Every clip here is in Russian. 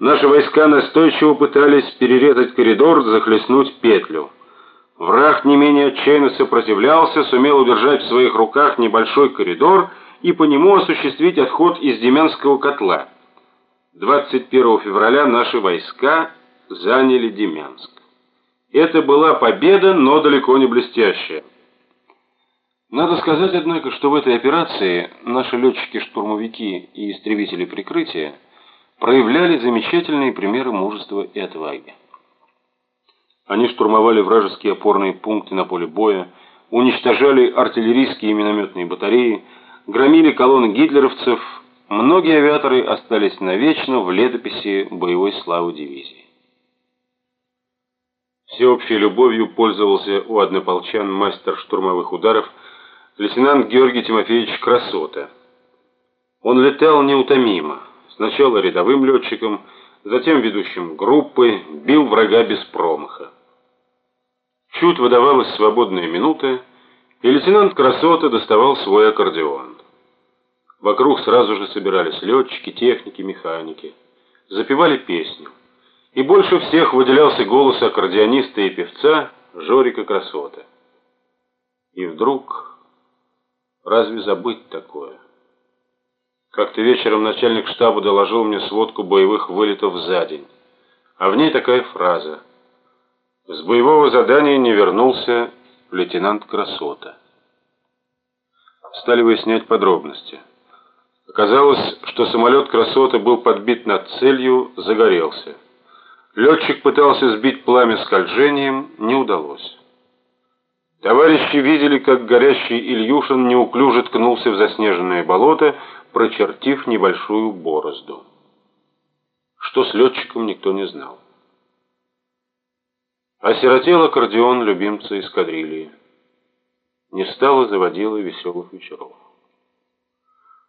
Наши войска настойчиво пытались перерезать коридор, захлестнуть петлю. Враг не менее отчаянно сопротивлялся, сумел удержать в своих руках небольшой коридор и по нему осуществить отход из Демянского котла. 21 февраля наши войска заняли Демянск. Это была победа, но далеко не блестящая. Надо сказать, однако, что в этой операции наши летчики-штурмовики и истребители прикрытия проявляли замечательные примеры мужества и отваги. Они штурмовали вражеские опорные пункты на поле боя, уничтожали артиллерийские и минометные батареи, громили колонны гитлеровцев. Многие авиаторы остались навечно в летописи боевой славы дивизии. Всеобщей любовью пользовался у однополчан мастер штурмовых ударов лейтенант Георгий Тимофеевич Красота. Он летал неутомимо, сначала рядовым летчиком, затем ведущим группы, бил врага без промаха. Чуть выдавалась свободная минута, и лейтенант Красота доставал свой аккордеон. Вокруг сразу же собирались летчики, техники, механики. Запевали песню. И больше всех выделялся голос аккордеониста и певца Жорика Красота. И вдруг, разве забыть такое? Как-то вечером начальник штаба доложил мне сводку боевых вылетов за день. А в ней такая фраза. С боевого задания не вернулся лейтенант Красота. Стали выяснять подробности. Оказалось, что самолет Красота был подбит над целью, загорелся. Летчик пытался сбить пламя скольжением, не удалось. Товарищи видели, как горящий Ильюшин неуклюже ткнулся в заснеженное болото, прочертив небольшую борозду. Что с летчиком, никто не знал. Осиротел аккордеон любимца эскадрильи. Не стало заводила веселых вечеров.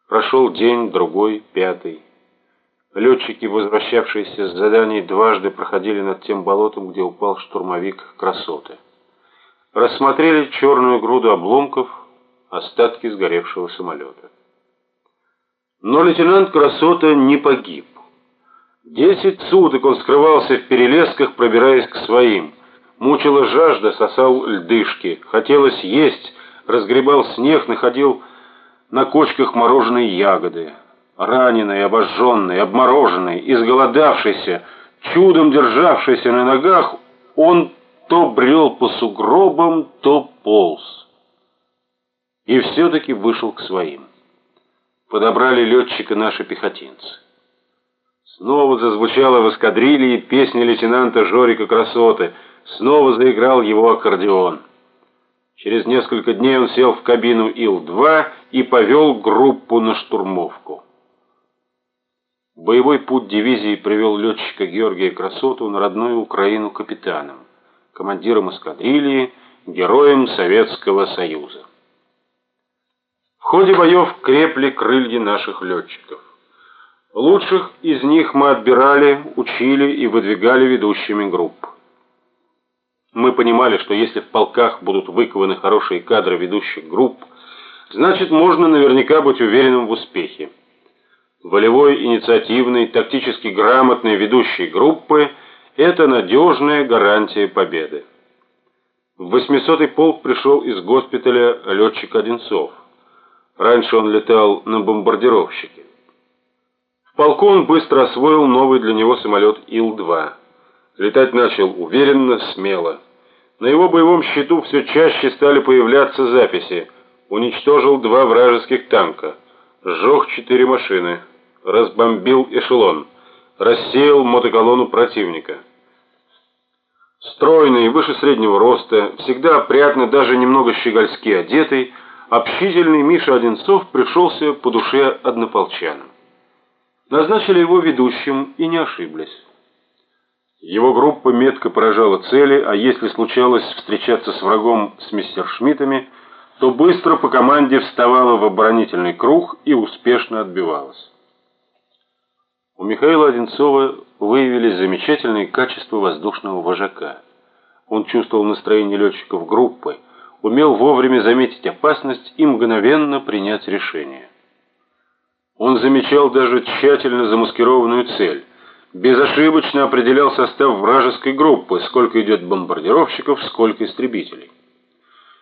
Прошел день, другой, пятый. Летчики, возвращавшиеся с заданий, дважды проходили над тем болотом, где упал штурмовик «Красоты». Рассмотрели черную груду обломков, остатки сгоревшего самолета. Но лейтенант Красота не погиб. Десять суток он скрывался в перелесках, пробираясь к своим. Мучила жажда, сосал льдышки. Хотелось есть, разгребал снег, находил на кочках мороженые ягоды. Раненый, обожженный, обмороженный, изголодавшийся, чудом державшийся на ногах, он то брел по сугробам, то полз. И все-таки вышел к своим подобрали летчика наши пехотинцы. Снова зазвучала в эскадрилье песня лейтенанта Жорика Красоты, снова заиграл его аккордеон. Через несколько дней он сел в кабину Ил-2 и повел группу на штурмовку. Боевой путь дивизии привел летчика Георгия Красоту на родную Украину капитаном, командиром эскадрильи, героем Советского Союза. В ходе боев крепли крылья наших летчиков. Лучших из них мы отбирали, учили и выдвигали ведущими групп. Мы понимали, что если в полках будут выкованы хорошие кадры ведущих групп, значит можно наверняка быть уверенным в успехе. Волевой, инициативный, тактически грамотный ведущий группы – это надежная гарантия победы. В 800-й полк пришел из госпиталя летчик Одинцов. Раньше он летал на бомбардировщике. В полку он быстро освоил новый для него самолет Ил-2. Летать начал уверенно, смело. На его боевом счету все чаще стали появляться записи. Уничтожил два вражеских танка, сжег четыре машины, разбомбил эшелон, рассеял мотоколонну противника. Стройный, выше среднего роста, всегда опрятно, даже немного щегольски одетый, общительный Миша Одинцов пришелся по душе однополчанам. Назначили его ведущим и не ошиблись. Его группа метко поражала цели, а если случалось встречаться с врагом с мессершмиттами, то быстро по команде вставала в оборонительный круг и успешно отбивалась. У Михаила Одинцова выявились замечательные качества воздушного вожака. Он чувствовал настроение летчиков группы, умел вовремя заметить опасность и мгновенно принять решение. Он замечал даже тщательно замаскированную цель. безошибочно определял состав вражеской группы, сколько идет бомбардировщиков, сколько истребителей.